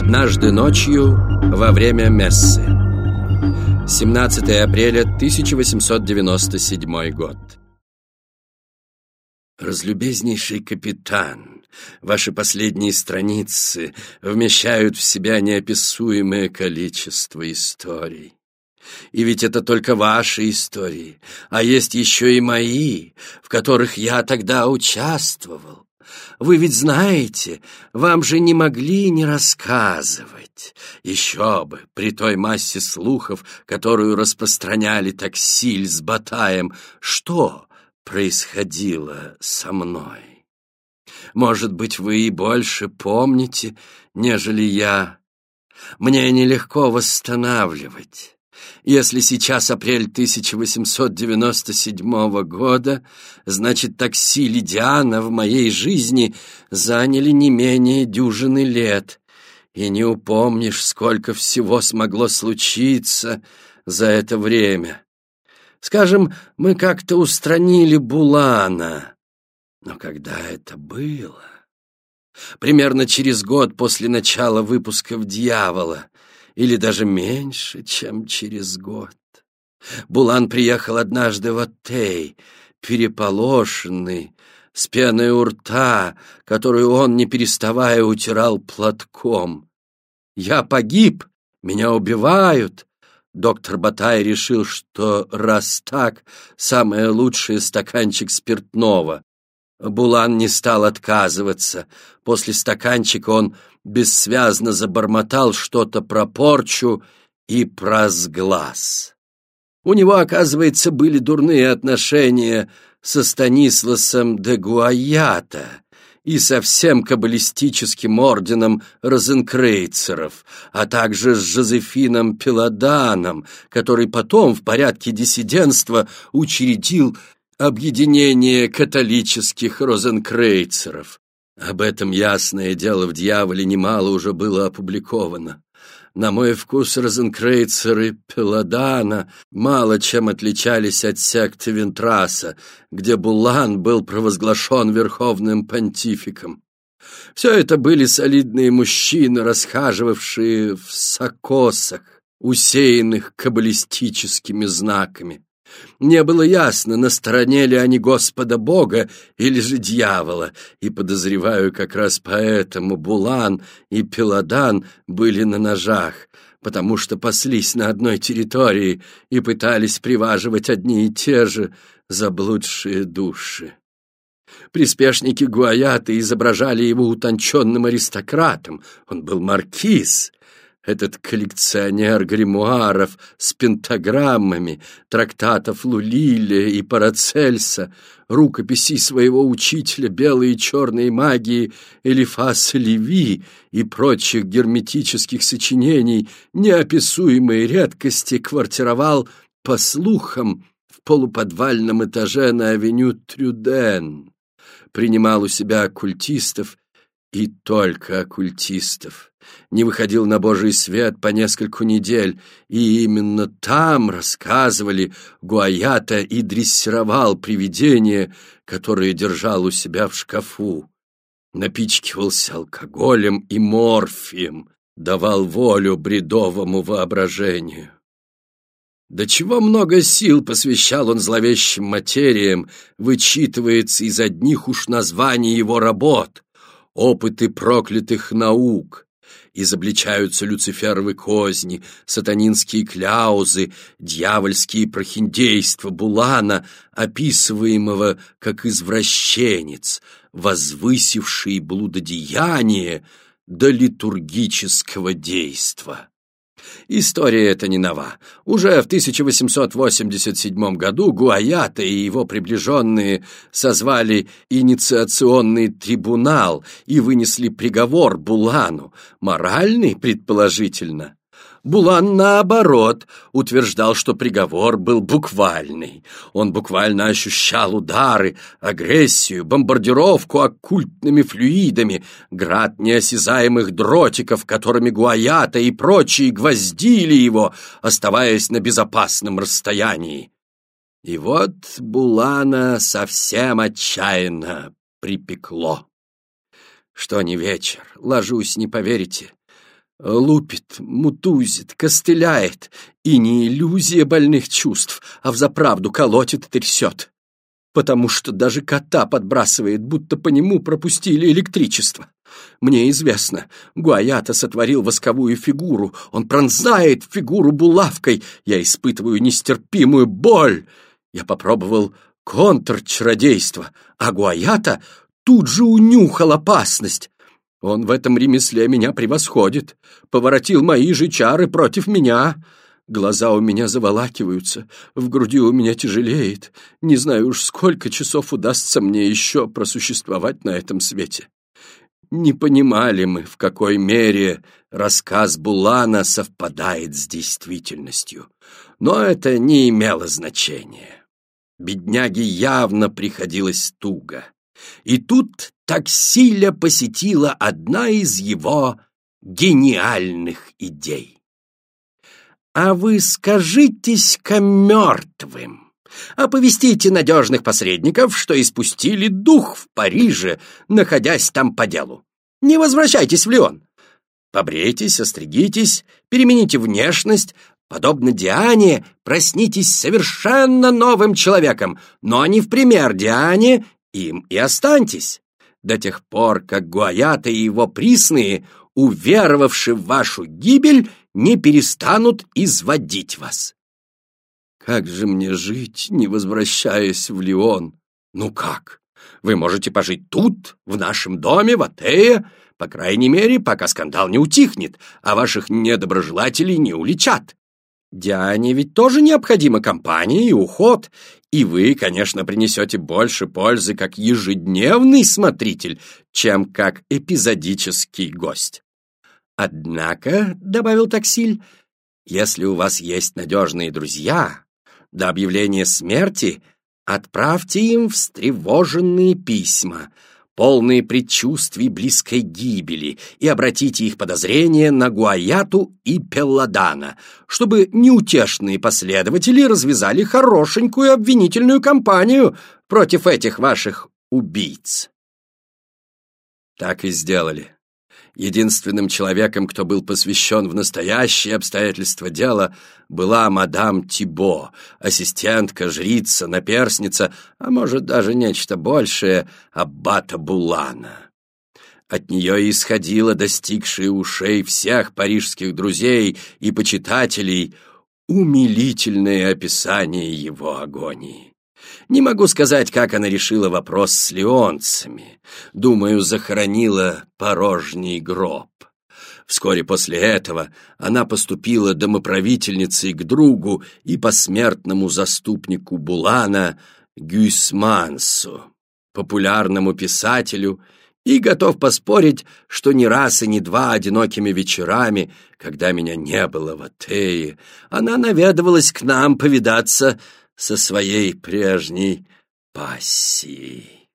Однажды ночью во время мессы. 17 апреля 1897 год. Разлюбезнейший капитан, ваши последние страницы вмещают в себя неописуемое количество историй. И ведь это только ваши истории, а есть еще и мои, в которых я тогда участвовал. Вы ведь знаете, вам же не могли не рассказывать. Еще бы, при той массе слухов, которую распространяли таксиль с Батаем, что происходило со мной. Может быть, вы и больше помните, нежели я. Мне нелегко восстанавливать. Если сейчас апрель 1897 года, значит, такси Лидиана в моей жизни заняли не менее дюжины лет, и не упомнишь, сколько всего смогло случиться за это время. Скажем, мы как-то устранили Булана, но когда это было? Примерно через год после начала выпусков «Дьявола», или даже меньше, чем через год. Булан приехал однажды в Оттей, переполошенный, с пеной у рта, которую он, не переставая, утирал платком. «Я погиб! Меня убивают!» Доктор Батай решил, что раз так, самое лучшее стаканчик спиртного. Булан не стал отказываться. После стаканчика он бессвязно забормотал что-то про порчу и про сглаз. У него, оказывается, были дурные отношения со Станисласом де Гуаята и со всем каббалистическим орденом розенкрейцеров, а также с Жозефином Пеладаном, который потом в порядке диссидентства учредил объединение католических розенкрейцеров. Об этом, ясное дело, в «Дьяволе» немало уже было опубликовано. На мой вкус розенкрейцеры Пеладана мало чем отличались от секты Вентраса, где Булан был провозглашен верховным понтификом. Все это были солидные мужчины, расхаживавшие в сокосах, усеянных каббалистическими знаками. Мне было ясно, на стороне ли они Господа Бога или же дьявола, и подозреваю, как раз поэтому Булан и Пеладан были на ножах, потому что паслись на одной территории и пытались приваживать одни и те же заблудшие души. Приспешники Гуаята изображали его утонченным аристократом, он был маркиз, этот коллекционер гримуаров с пентаграммами, трактатов Лулиля и Парацельса, рукописей своего учителя белой и черной магии Элифаса Леви и прочих герметических сочинений, неописуемой редкости квартировал, по слухам, в полуподвальном этаже на авеню Трюден, принимал у себя оккультистов и только оккультистов не выходил на Божий свет по нескольку недель, и именно там, рассказывали, Гуаята и дрессировал привидение, которое держал у себя в шкафу. Напичкивался алкоголем и морфием, давал волю бредовому воображению. До чего много сил посвящал он зловещим материям, вычитывается из одних уж названий его работ — опыты проклятых наук, изобличаются люциферовы козни, сатанинские кляузы, дьявольские прохиндейства Булана, описываемого как извращенец, возвысивший блудодеяние до литургического действа. История эта не нова. Уже в 1887 году Гуаята и его приближенные созвали инициационный трибунал и вынесли приговор Булану, моральный, предположительно, Булан, наоборот, утверждал, что приговор был буквальный. Он буквально ощущал удары, агрессию, бомбардировку оккультными флюидами, град неосязаемых дротиков, которыми Гуаята и прочие гвоздили его, оставаясь на безопасном расстоянии. И вот Булана совсем отчаянно припекло. Что не вечер, ложусь, не поверите, Лупит, мутузит, костыляет, и не иллюзия больных чувств, а взаправду колотит и трясет. Потому что даже кота подбрасывает, будто по нему пропустили электричество. Мне известно, Гуаята сотворил восковую фигуру, он пронзает фигуру булавкой, я испытываю нестерпимую боль. Я попробовал контрчародейство, а Гуаята тут же унюхал опасность. Он в этом ремесле меня превосходит, поворотил мои же чары против меня. Глаза у меня заволакиваются, в груди у меня тяжелеет. Не знаю уж, сколько часов удастся мне еще просуществовать на этом свете. Не понимали мы, в какой мере рассказ Булана совпадает с действительностью. Но это не имело значения. Бедняге явно приходилось туго. И тут таксиля посетила одна из его гениальных идей. «А вы скажитесь-ка мертвым!» Оповестите надежных посредников, что испустили дух в Париже, находясь там по делу. Не возвращайтесь в Лион. Побрейтесь, остригитесь, перемените внешность. Подобно Диане, проснитесь совершенно новым человеком, но не в пример Диане, им и останьтесь. До тех пор, как Гуаята и его присные, уверовавши в вашу гибель, не перестанут изводить вас. Как же мне жить, не возвращаясь в Лион? Ну как? Вы можете пожить тут, в нашем доме, в Атее, по крайней мере, пока скандал не утихнет, а ваших недоброжелателей не уличат. Диане ведь тоже необходима компания и уход, и вы, конечно, принесете больше пользы как ежедневный смотритель, чем как эпизодический гость. Однако, — добавил Таксиль, — если у вас есть надежные друзья, до объявления смерти отправьте им встревоженные письма, полные предчувствий близкой гибели, и обратите их подозрения на Гуаяту и Пелладана, чтобы неутешные последователи развязали хорошенькую обвинительную кампанию против этих ваших убийц. Так и сделали. Единственным человеком, кто был посвящен в настоящие обстоятельства дела, была мадам Тибо, ассистентка, жрица, наперсница, а может даже нечто большее, аббата Булана. От нее исходило достигшее ушей всех парижских друзей и почитателей умилительное описание его агонии. Не могу сказать, как она решила вопрос с леонцами. Думаю, захоронила порожний гроб. Вскоре после этого она поступила домоправительницей к другу и посмертному заступнику Булана Гюсмансу, популярному писателю, и готов поспорить, что ни раз и ни два одинокими вечерами, когда меня не было в Атее, она наведывалась к нам повидаться со своей прежней пассией.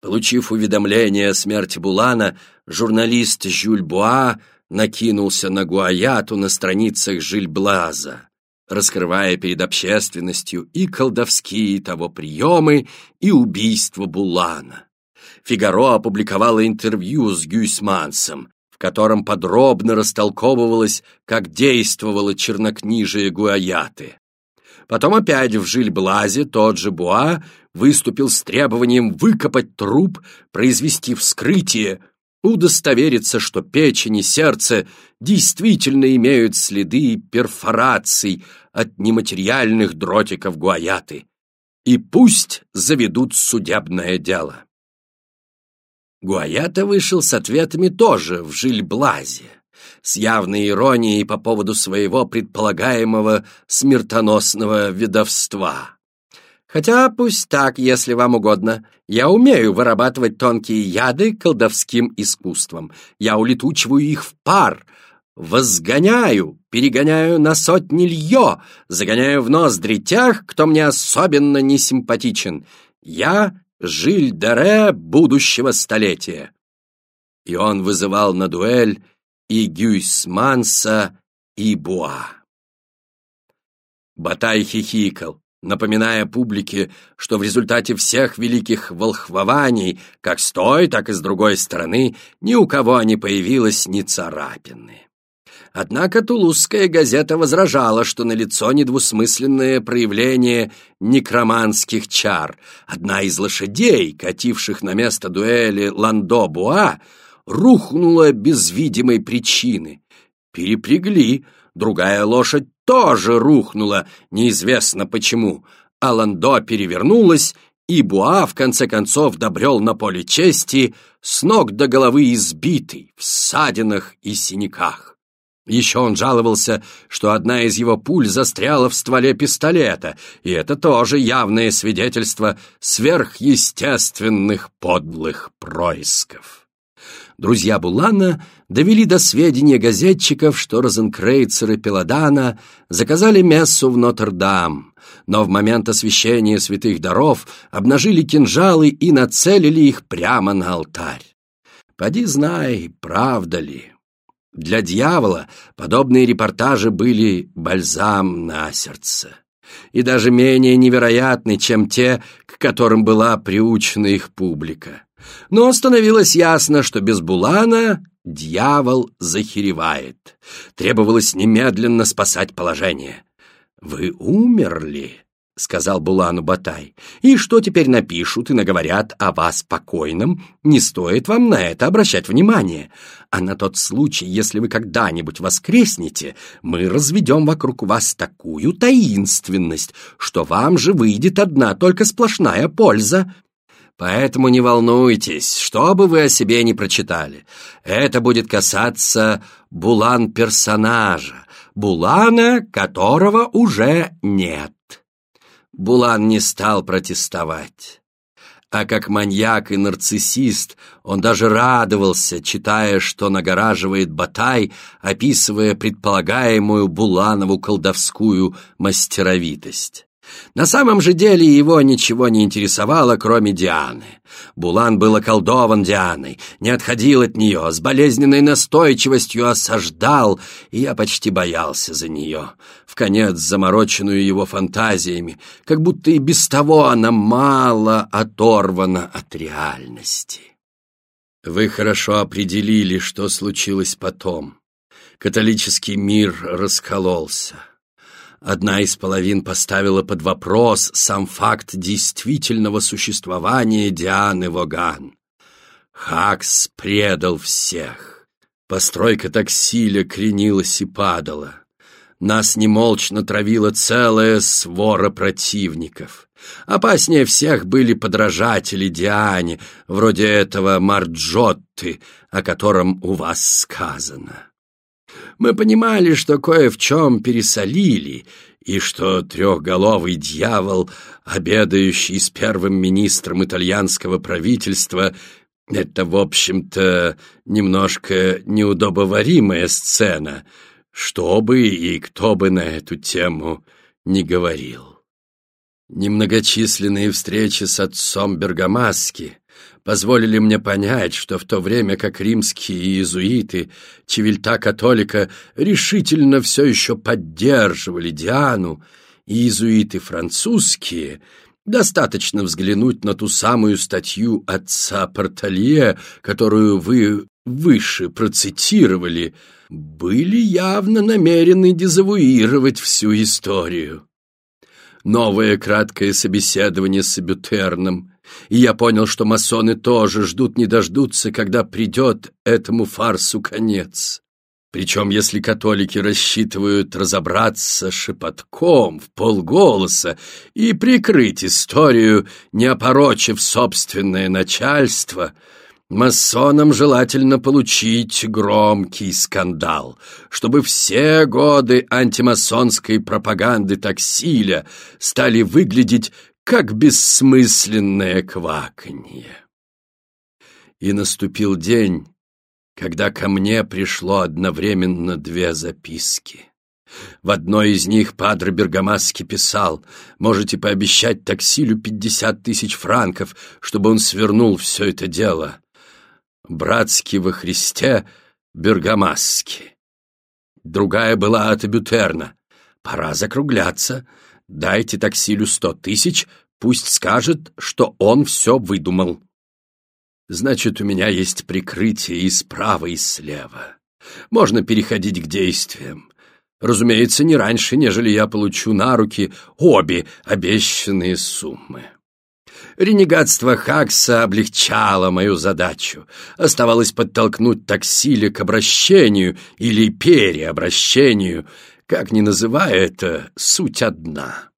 Получив уведомление о смерти Булана, журналист Жюль Буа накинулся на Гуаяту на страницах Жильблаза, раскрывая перед общественностью и колдовские того приемы, и убийство Булана. Фигаро опубликовало интервью с Гюйсмансом, в котором подробно растолковывалось, как действовало чернокнижие Гуаяты. Потом опять в Жильблазе тот же Буа выступил с требованием выкопать труп, произвести вскрытие, удостовериться, что печень и сердце действительно имеют следы перфораций от нематериальных дротиков гуаяты, и пусть заведут судебное дело. Гуаята вышел с ответами тоже в Жильблазе с явной иронией по поводу своего предполагаемого смертоносного ведовства. Хотя пусть так, если вам угодно. Я умею вырабатывать тонкие яды колдовским искусством. Я улетучиваю их в пар, возгоняю, перегоняю на сотни льё, загоняю в ноздри тех, кто мне особенно не симпатичен. Я Жиль-Дере будущего столетия. И он вызывал на дуэль и Гюйсманса, и Буа. Батай хихикал, напоминая публике, что в результате всех великих волхвований, как с той, так и с другой стороны, ни у кого не появилось ни царапины. Однако тулузская газета возражала, что налицо недвусмысленное проявление некроманских чар. Одна из лошадей, кативших на место дуэли Ландо-Буа, рухнула без видимой причины. Перепрягли, другая лошадь тоже рухнула, неизвестно почему, а Ландо перевернулась, и Буа в конце концов добрел на поле чести с ног до головы избитый, в ссадинах и синяках. Еще он жаловался, что одна из его пуль застряла в стволе пистолета, и это тоже явное свидетельство сверхъестественных подлых происков друзья Булана довели до сведения газетчиков, что розенкрейцеры Пеладана заказали мессу в Нотр-Дам, но в момент освящения святых даров обнажили кинжалы и нацелили их прямо на алтарь. Поди знай, правда ли. Для дьявола подобные репортажи были бальзам на сердце и даже менее невероятны, чем те, к которым была приучена их публика. Но становилось ясно, что без Булана дьявол захеревает. Требовалось немедленно спасать положение. «Вы умерли?» — сказал Булану Батай. «И что теперь напишут и наговорят о вас покойном? Не стоит вам на это обращать внимание. А на тот случай, если вы когда-нибудь воскреснете, мы разведем вокруг вас такую таинственность, что вам же выйдет одна только сплошная польза. Поэтому не волнуйтесь, что бы вы о себе не прочитали. Это будет касаться Булан-персонажа, Булана, которого уже нет. Булан не стал протестовать. А как маньяк и нарциссист он даже радовался, читая, что нагораживает Батай, описывая предполагаемую Буланову колдовскую мастеровитость. На самом же деле его ничего не интересовало, кроме Дианы. Булан был околдован Дианой, не отходил от нее, с болезненной настойчивостью осаждал, и я почти боялся за нее, в конец замороченную его фантазиями, как будто и без того она мало оторвана от реальности. Вы хорошо определили, что случилось потом. Католический мир раскололся. Одна из половин поставила под вопрос сам факт действительного существования Дианы Воган. Хакс предал всех. Постройка таксиля кренилась и падала. Нас немолчно травила целая свора противников. Опаснее всех были подражатели Диане, вроде этого Марджотты, о котором у вас сказано. Мы понимали, что кое в чем пересолили, и что трехголовый дьявол, обедающий с первым министром итальянского правительства, это, в общем-то, немножко неудобоваримая сцена, что бы и кто бы на эту тему не говорил. Немногочисленные встречи с отцом Бергамаски, позволили мне понять, что в то время как римские иезуиты, чевельта католика, решительно все еще поддерживали Диану, иезуиты французские, достаточно взглянуть на ту самую статью отца Порталье, которую вы выше процитировали, были явно намерены дезавуировать всю историю. Новое краткое собеседование с Абютерном — и я понял, что масоны тоже ждут не дождутся, когда придет этому фарсу конец. Причем, если католики рассчитывают разобраться шепотком, в полголоса и прикрыть историю, не опорочив собственное начальство, масонам желательно получить громкий скандал, чтобы все годы антимасонской пропаганды таксиля стали выглядеть как бессмысленное кваканье. И наступил день, когда ко мне пришло одновременно две записки. В одной из них Падре Бергамаски писал, «Можете пообещать таксилю пятьдесят тысяч франков, чтобы он свернул все это дело. Братский во Христе Бергамаски». Другая была от Абютерна. «Пора закругляться. Дайте таксилю сто тысяч, пусть скажет, что он все выдумал. Значит, у меня есть прикрытие и справа, и слева. Можно переходить к действиям. Разумеется, не раньше, нежели я получу на руки обе обещанные суммы. Ренегатство Хакса облегчало мою задачу. Оставалось подтолкнуть таксили к обращению или переобращению, как ни называя это, суть одна.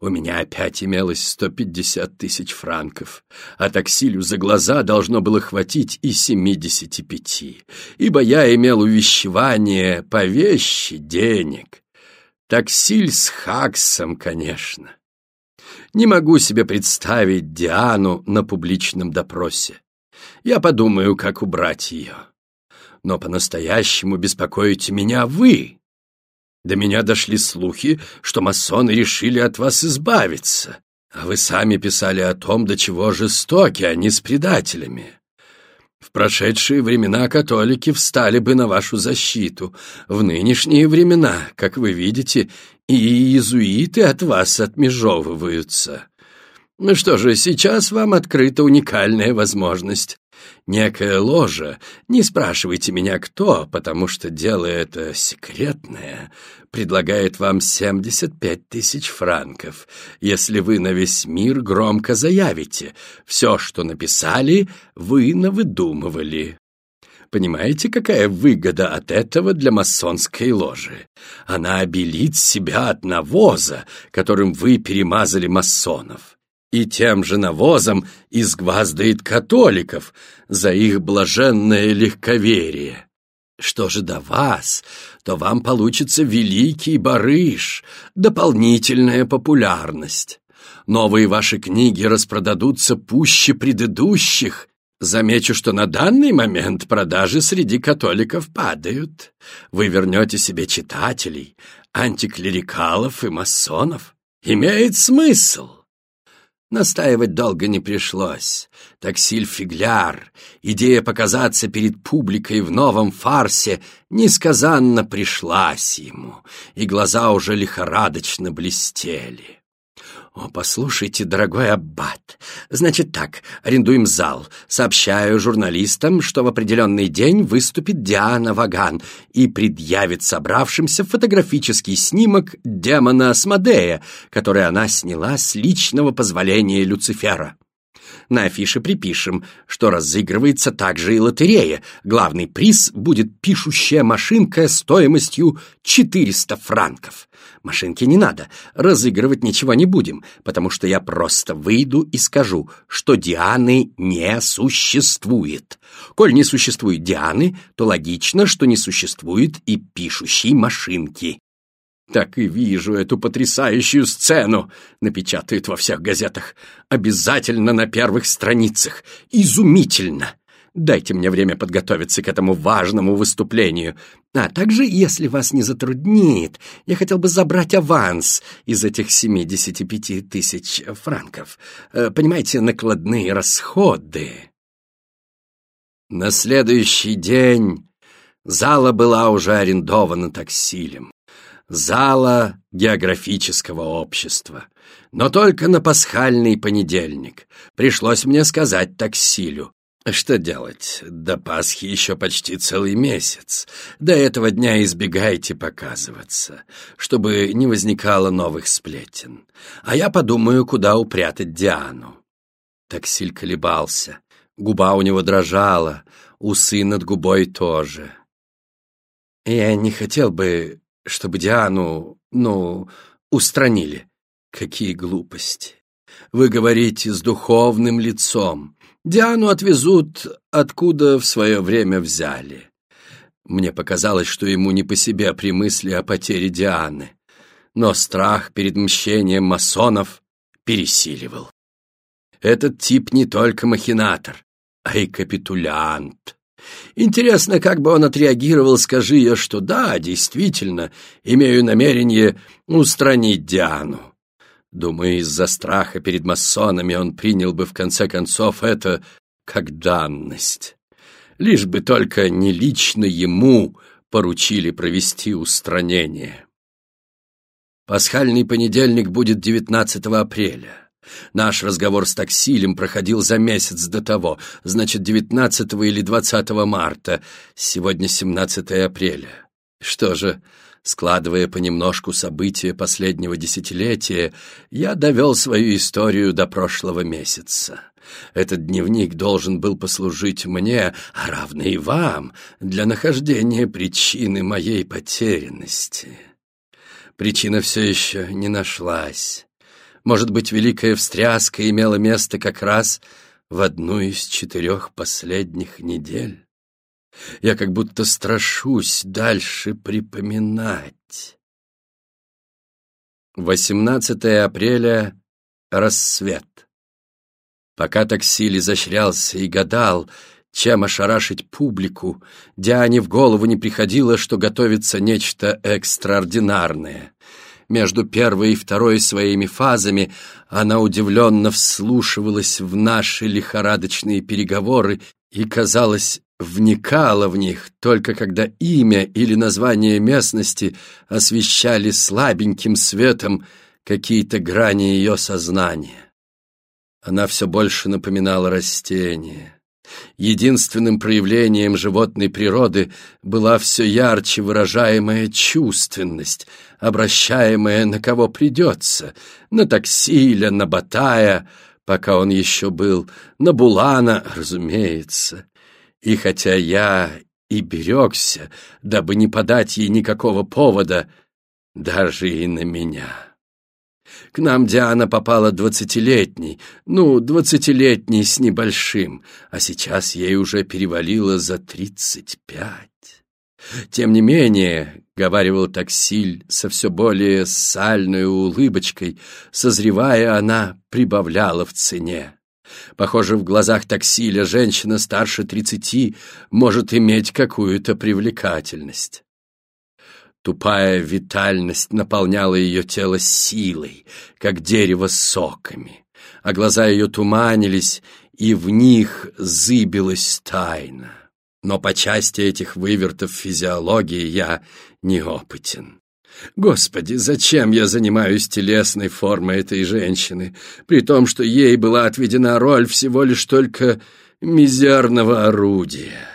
У меня опять имелось сто пятьдесят тысяч франков, а таксилю за глаза должно было хватить и семидесяти пяти, ибо я имел увещевание по вещи денег. Таксиль с Хаксом, конечно. Не могу себе представить Диану на публичном допросе. Я подумаю, как убрать ее. Но по-настоящему беспокоите меня вы. До меня дошли слухи, что масоны решили от вас избавиться, а вы сами писали о том, до чего жестоки они с предателями. В прошедшие времена католики встали бы на вашу защиту. В нынешние времена, как вы видите, и иезуиты от вас отмежевываются. Ну что же, сейчас вам открыта уникальная возможность. Некая ложа, не спрашивайте меня кто, потому что дело это секретное, предлагает вам 75 тысяч франков, если вы на весь мир громко заявите, все, что написали, вы навыдумывали. Понимаете, какая выгода от этого для масонской ложи? Она обелит себя от навоза, которым вы перемазали масонов и тем же навозом изгваздает католиков за их блаженное легковерие. Что же до вас, то вам получится великий барыш, дополнительная популярность. Новые ваши книги распродадутся пуще предыдущих. Замечу, что на данный момент продажи среди католиков падают. Вы вернете себе читателей, антиклерикалов и масонов. Имеет смысл. Настаивать долго не пришлось. Таксиль Фигляр, идея показаться перед публикой в новом фарсе, несказанно пришлась ему, и глаза уже лихорадочно блестели. «О, послушайте, дорогой аббат, значит так, арендуем зал. Сообщаю журналистам, что в определенный день выступит Диана Ваган и предъявит собравшимся фотографический снимок демона Асмодея, который она сняла с личного позволения Люцифера. На афише припишем, что разыгрывается также и лотерея. Главный приз будет пишущая машинка стоимостью 400 франков. Машинки не надо, разыгрывать ничего не будем, потому что я просто выйду и скажу, что Дианы не существует. Коль не существует Дианы, то логично, что не существует и пишущей машинки. Так и вижу эту потрясающую сцену, напечатают во всех газетах. Обязательно на первых страницах. Изумительно! Дайте мне время подготовиться к этому важному выступлению. А также, если вас не затруднит, я хотел бы забрать аванс из этих 75 тысяч франков. Э, понимаете, накладные расходы. На следующий день зала была уже арендована таксилем зала географического общества. Но только на пасхальный понедельник. Пришлось мне сказать таксилю. Что делать? До Пасхи еще почти целый месяц. До этого дня избегайте показываться, чтобы не возникало новых сплетен. А я подумаю, куда упрятать Диану. Таксиль колебался. Губа у него дрожала, усы над губой тоже. Я не хотел бы чтобы Диану, ну, устранили. Какие глупости. Вы говорите с духовным лицом. Диану отвезут, откуда в свое время взяли. Мне показалось, что ему не по себе при мысли о потере Дианы. Но страх перед мщением масонов пересиливал. Этот тип не только махинатор, а и капитулянт. Интересно, как бы он отреагировал, скажи я, что да, действительно, имею намерение устранить Диану. Думаю, из-за страха перед масонами он принял бы в конце концов это как данность. Лишь бы только не лично ему поручили провести устранение. Пасхальный понедельник будет 19 апреля. Наш разговор с таксилем проходил за месяц до того, значит, 19 или 20 марта. Сегодня 17 апреля. Что же, складывая понемножку события последнего десятилетия, я довел свою историю до прошлого месяца. Этот дневник должен был послужить мне, а равно и вам, для нахождения причины моей потерянности. Причина все еще не нашлась. Может быть, великая встряска имела место как раз в одну из четырех последних недель? Я как будто страшусь дальше припоминать. 18 апреля — рассвет. Пока таксиль изощрялся и гадал, чем ошарашить публику, Диане в голову не приходило, что готовится нечто экстраординарное. Между первой и второй своими фазами она удивленно вслушивалась в наши лихорадочные переговоры и, казалось, вникала в них, только когда имя или название местности освещали слабеньким светом какие-то грани ее сознания. Она все больше напоминала растение. Единственным проявлением животной природы была все ярче выражаемая чувственность, обращаемая на кого придется, на таксиля, на батая, пока он еще был, на булана, разумеется. И хотя я и берегся, дабы не подать ей никакого повода, даже и на меня. К нам Диана попала двадцатилетней, ну, двадцатилетней с небольшим, а сейчас ей уже перевалило за тридцать пять. Тем не менее, — говаривал таксиль со все более сальной улыбочкой, созревая, она прибавляла в цене. Похоже, в глазах таксиля женщина старше тридцати может иметь какую-то привлекательность. Тупая витальность наполняла ее тело силой, как дерево соками, а глаза ее туманились, и в них зыбилась тайна. Но по части этих вывертов физиологии я неопытен. Господи, зачем я занимаюсь телесной формой этой женщины, при том, что ей была отведена роль всего лишь только мизерного орудия?